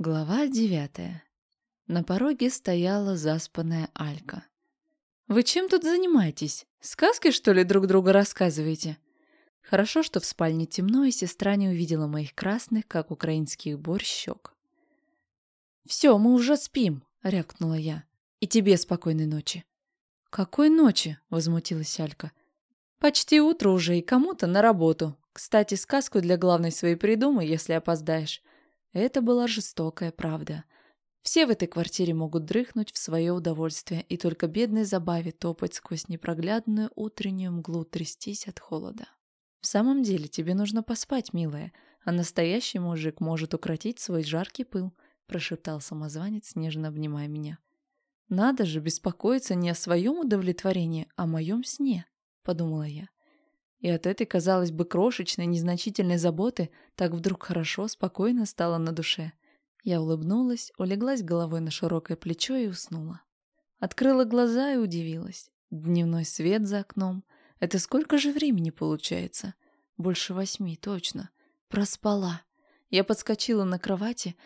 Глава девятая. На пороге стояла заспанная Алька. «Вы чем тут занимаетесь? Сказки, что ли, друг друга рассказываете?» Хорошо, что в спальне темно, и сестра не увидела моих красных, как украинских борщ, щек. «Все, мы уже спим», — рявкнула я. «И тебе спокойной ночи». «Какой ночи?» — возмутилась Алька. «Почти утро уже, и кому-то на работу. Кстати, сказку для главной своей придумай, если опоздаешь. Это была жестокая правда. Все в этой квартире могут дрыхнуть в свое удовольствие, и только бедной забаве топать сквозь непроглядную утреннюю мглу трястись от холода. В самом деле тебе нужно поспать, милая, а настоящий мужик может укротить свой жаркий пыл, прошептал самозванец, нежно обнимая меня. Надо же беспокоиться не о своем удовлетворении, а о моем сне, подумала я. И от этой, казалось бы, крошечной, незначительной заботы так вдруг хорошо, спокойно стало на душе. Я улыбнулась, улеглась головой на широкое плечо и уснула. Открыла глаза и удивилась. Дневной свет за окном. Это сколько же времени получается? Больше восьми, точно. Проспала. Я подскочила на кровати.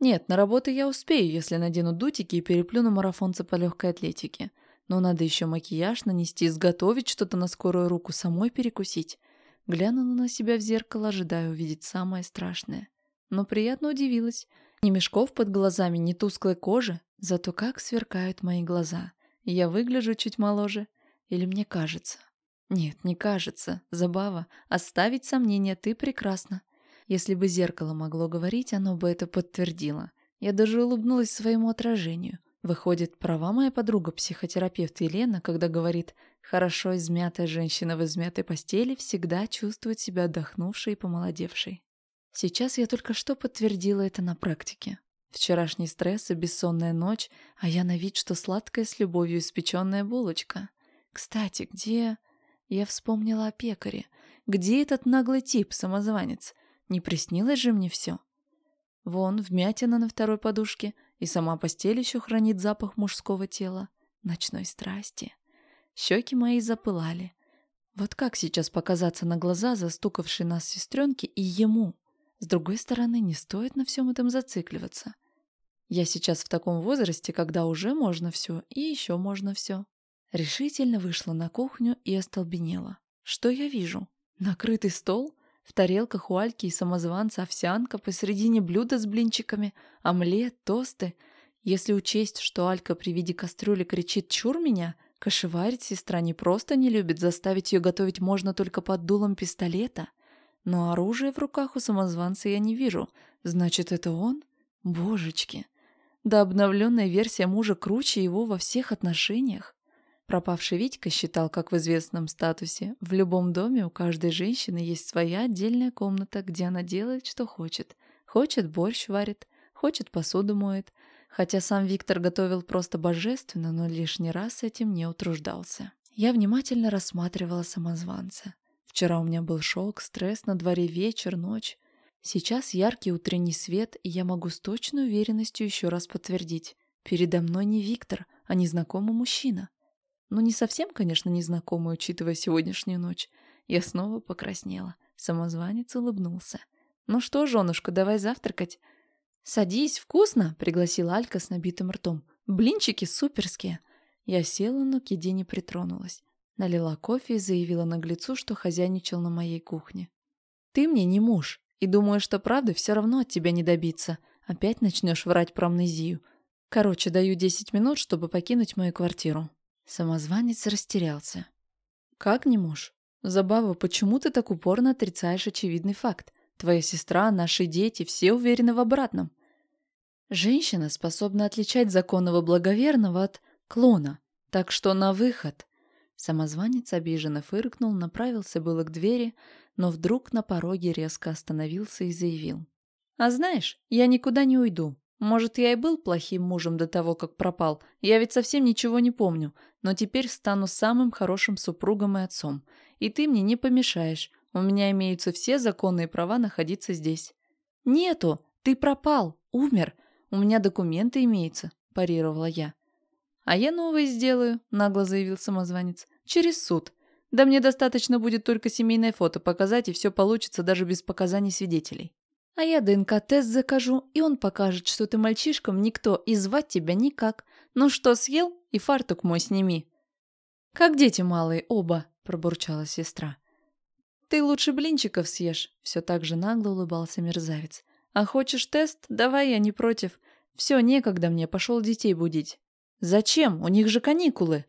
Нет, на работу я успею, если надену дутики и переплюну марафонца по легкой атлетике. Но надо еще макияж нанести, изготовить что-то на скорую руку, самой перекусить. Глянула на себя в зеркало, ожидая увидеть самое страшное. Но приятно удивилась. Ни мешков под глазами, ни тусклой кожи, зато как сверкают мои глаза. Я выгляжу чуть моложе. Или мне кажется? Нет, не кажется. Забава. Оставить сомнения, ты прекрасна. Если бы зеркало могло говорить, оно бы это подтвердило. Я даже улыбнулась своему отражению. Выходит, права моя подруга-психотерапевт Елена, когда говорит «хорошо измятая женщина в измятой постели всегда чувствует себя отдохнувшей и помолодевшей». Сейчас я только что подтвердила это на практике. Вчерашний стресс и бессонная ночь, а я на вид, что сладкая с любовью испеченная булочка. Кстати, где... Я вспомнила о пекаре. Где этот наглый тип, самозванец? Не приснилось же мне все? Вон, вмятина на второй подушке, и сама постель еще хранит запах мужского тела, ночной страсти. Щеки мои запылали. Вот как сейчас показаться на глаза застукавшей нас сестренке и ему? С другой стороны, не стоит на всем этом зацикливаться. Я сейчас в таком возрасте, когда уже можно все и еще можно все. Решительно вышла на кухню и остолбенела. Что я вижу? Накрытый стол? В тарелках у Альки и самозванца овсянка, посередине блюда с блинчиками, омлет, тосты. Если учесть, что Алька при виде кастрюли кричит «Чур меня!», кошеварить сестра не просто не любит, заставить ее готовить можно только под дулом пистолета. Но оружия в руках у самозванца я не вижу. Значит, это он? Божечки! Да обновленная версия мужа круче его во всех отношениях. Пропавший Витька считал, как в известном статусе, в любом доме у каждой женщины есть своя отдельная комната, где она делает, что хочет. Хочет борщ варит, хочет посуду моет. Хотя сам Виктор готовил просто божественно, но лишний раз этим не утруждался. Я внимательно рассматривала самозванца. Вчера у меня был шок, стресс, на дворе вечер, ночь. Сейчас яркий утренний свет, и я могу с точной уверенностью еще раз подтвердить. Передо мной не Виктор, а незнакомый мужчина. Ну, не совсем, конечно, незнакомый, учитывая сегодняшнюю ночь. Я снова покраснела. Самозванец улыбнулся. «Ну что, женушка, давай завтракать». «Садись, вкусно!» — пригласила Алька с набитым ртом. «Блинчики суперские!» Я села, но к еде не притронулась. Налила кофе и заявила наглецу, что хозяйничал на моей кухне. «Ты мне не муж, и думаю, что правды все равно от тебя не добиться. Опять начнешь врать про амнезию. Короче, даю десять минут, чтобы покинуть мою квартиру». Самозванец растерялся. «Как не муж? Забава, почему ты так упорно отрицаешь очевидный факт? Твоя сестра, наши дети, все уверены в обратном». Женщина способна отличать законного благоверного от клона, так что на выход. Самозванец обиженно фыркнул, направился было к двери, но вдруг на пороге резко остановился и заявил. «А знаешь, я никуда не уйду. Может, я и был плохим мужем до того, как пропал. Я ведь совсем ничего не помню. Но теперь стану самым хорошим супругом и отцом. И ты мне не помешаешь. У меня имеются все законные права находиться здесь». «Нету! Ты пропал! Умер! У меня документы имеются», – парировала я. «А я новые сделаю», – нагло заявил самозванец. «Через суд. Да мне достаточно будет только семейное фото показать, и все получится даже без показаний свидетелей». А я ДНК-тест закажу, и он покажет, что ты мальчишкам никто, и звать тебя никак. Ну что, съел? И фартук мой сними. Как дети малые, оба, пробурчала сестра. Ты лучше блинчиков съешь, все так же нагло улыбался мерзавец. А хочешь тест? Давай, я не против. Все, некогда мне, пошел детей будить. Зачем? У них же каникулы.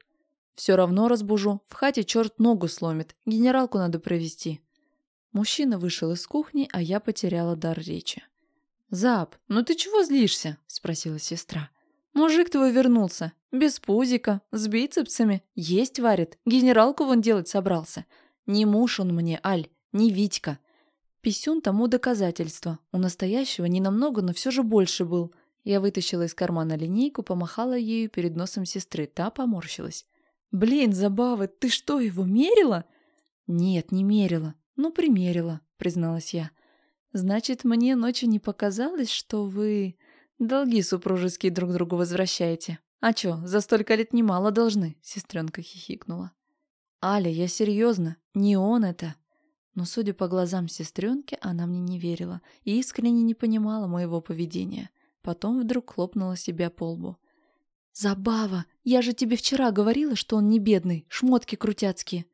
Все равно разбужу. В хате черт ногу сломит. Генералку надо провести. Мужчина вышел из кухни, а я потеряла дар речи. «Зап, ну ты чего злишься?» – спросила сестра. «Мужик твой вернулся. Без пузика, с бицепсами. Есть варит. Генералку вон делать собрался. Не муж он мне, Аль, не Витька. Писюн тому доказательство. У настоящего не намного, но все же больше был. Я вытащила из кармана линейку, помахала ею перед носом сестры. Та поморщилась. «Блин, Забавы, ты что, его мерила?» «Нет, не мерила. Ну, примерила», — призналась я. «Значит, мне ночью не показалось, что вы долги супружеские друг другу возвращаете? А чё, за столько лет немало должны?» — сестренка хихикнула. «Аля, я серьезно, не он это». Но, судя по глазам сестренки, она мне не верила и искренне не понимала моего поведения. Потом вдруг хлопнула себя по лбу. «Забава! Я же тебе вчера говорила, что он не бедный, шмотки крутяцкие!»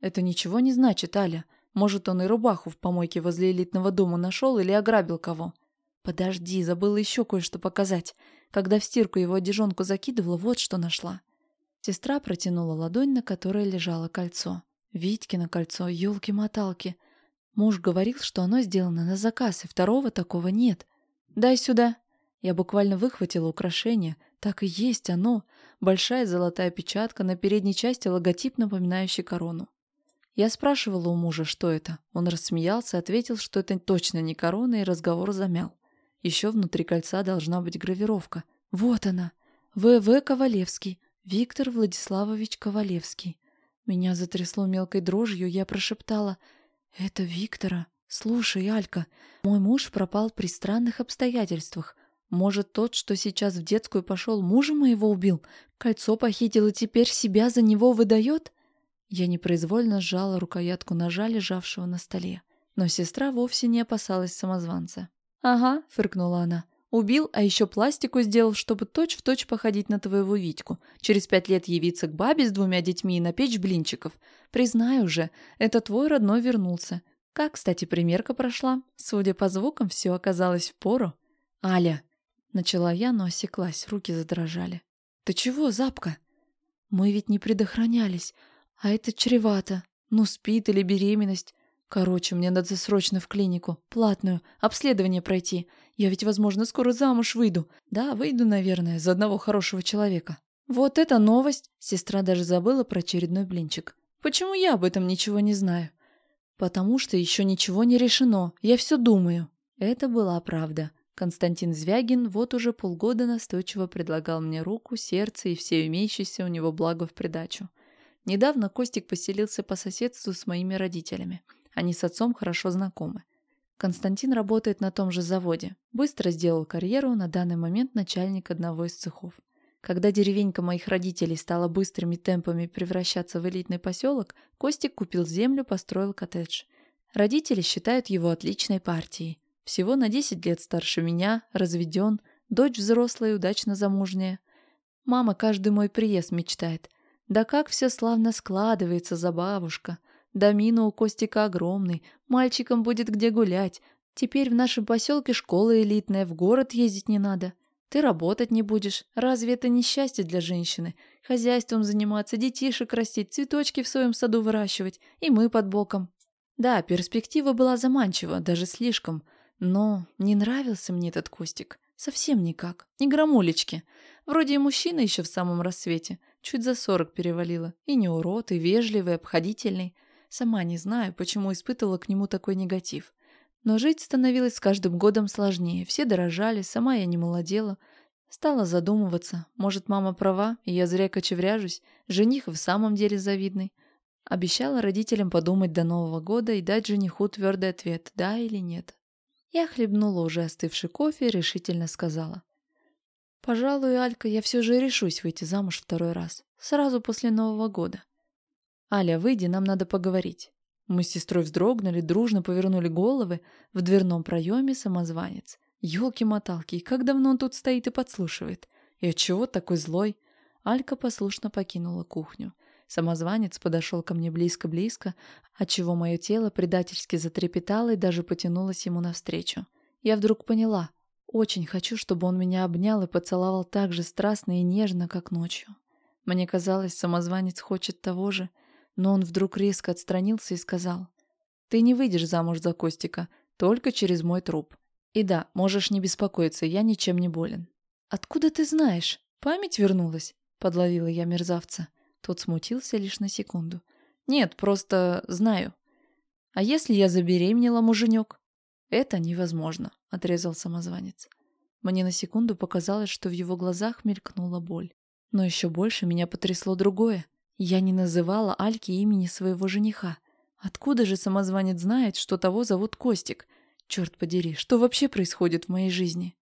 «Это ничего не значит, Аля. Может, он и рубаху в помойке возле элитного дома нашел или ограбил кого. Подожди, забыла еще кое-что показать. Когда в стирку его одежонку закидывала, вот что нашла. Сестра протянула ладонь, на которой лежало кольцо. Витькино кольцо, елки-моталки. Муж говорил, что оно сделано на заказ, и второго такого нет. «Дай сюда!» Я буквально выхватила украшение. Так и есть оно. Большая золотая печатка, на передней части логотип, напоминающий корону. Я спрашивала у мужа, что это. Он рассмеялся, ответил, что это точно не корона, и разговор замял. Еще внутри кольца должна быть гравировка. Вот она. В.В. Ковалевский. Виктор Владиславович Ковалевский. Меня затрясло мелкой дрожью, я прошептала. «Это Виктора. Слушай, Алька, мой муж пропал при странных обстоятельствах. Может, тот, что сейчас в детскую пошел, мужа моего убил? Кольцо похитил и теперь себя за него выдает?» Я непроизвольно сжала рукоятку ножа, лежавшего на столе. Но сестра вовсе не опасалась самозванца. «Ага», — фыркнула она. «Убил, а еще пластику сделал, чтобы точь-в-точь точь походить на твоего Витьку. Через пять лет явиться к бабе с двумя детьми и напечь блинчиков. Признаю же, это твой родной вернулся. Как, кстати, примерка прошла? Судя по звукам, все оказалось в пору. Аля!» Начала я, но осеклась, руки задрожали. «Ты чего, запка?» «Мы ведь не предохранялись. А это чревато. Ну, спит или беременность. Короче, мне надо срочно в клинику. Платную. Обследование пройти. Я ведь, возможно, скоро замуж выйду. Да, выйду, наверное, за одного хорошего человека. Вот это новость. Сестра даже забыла про очередной блинчик. Почему я об этом ничего не знаю? Потому что еще ничего не решено. Я все думаю. Это была правда. Константин Звягин вот уже полгода настойчиво предлагал мне руку, сердце и все имеющееся у него благо в придачу. Недавно Костик поселился по соседству с моими родителями. Они с отцом хорошо знакомы. Константин работает на том же заводе. Быстро сделал карьеру, на данный момент начальник одного из цехов. Когда деревенька моих родителей стала быстрыми темпами превращаться в элитный поселок, Костик купил землю, построил коттедж. Родители считают его отличной партией. Всего на 10 лет старше меня, разведен, дочь взрослая удачно замужняя. Мама каждый мой приезд мечтает – да как все славно складывается за бабушка. Домина у Костика огромный, мальчикам будет где гулять. Теперь в нашем поселке школа элитная, в город ездить не надо. Ты работать не будешь. Разве это не счастье для женщины? Хозяйством заниматься, детишек растить, цветочки в своем саду выращивать. И мы под боком. Да, перспектива была заманчива, даже слишком. Но не нравился мне этот Костик. Совсем никак. Ни грамулечки. Вроде и мужчина еще в самом рассвете. Чуть за сорок перевалило. И не урод, и вежливый, обходительный. Сама не знаю, почему испытывала к нему такой негатив. Но жить становилось с каждым годом сложнее. Все дорожали, сама я не молодела. Стала задумываться. Может, мама права, и я зря кочевряжусь. Жених в самом деле завидный. Обещала родителям подумать до Нового года и дать жениху твердый ответ, да или нет. Я хлебнула уже остывший кофе и решительно сказала. Пожалуй, Алька, я все же решусь выйти замуж второй раз. Сразу после Нового года. Аля, выйди, нам надо поговорить. Мы с сестрой вздрогнули, дружно повернули головы. В дверном проеме самозванец. Ёлки-моталки, как давно он тут стоит и подслушивает? И отчего такой злой? Алька послушно покинула кухню. Самозванец подошел ко мне близко-близко, отчего мое тело предательски затрепетало и даже потянулось ему навстречу. Я вдруг поняла. Очень хочу, чтобы он меня обнял и поцеловал так же страстно и нежно, как ночью. Мне казалось, самозванец хочет того же, но он вдруг резко отстранился и сказал, «Ты не выйдешь замуж за Костика, только через мой труп. И да, можешь не беспокоиться, я ничем не болен». «Откуда ты знаешь? Память вернулась?» — подловила я мерзавца. Тот смутился лишь на секунду. «Нет, просто знаю. А если я забеременела, муженек?» «Это невозможно», — отрезал самозванец. Мне на секунду показалось, что в его глазах мелькнула боль. Но еще больше меня потрясло другое. Я не называла Альке имени своего жениха. Откуда же самозванец знает, что того зовут Костик? Черт подери, что вообще происходит в моей жизни?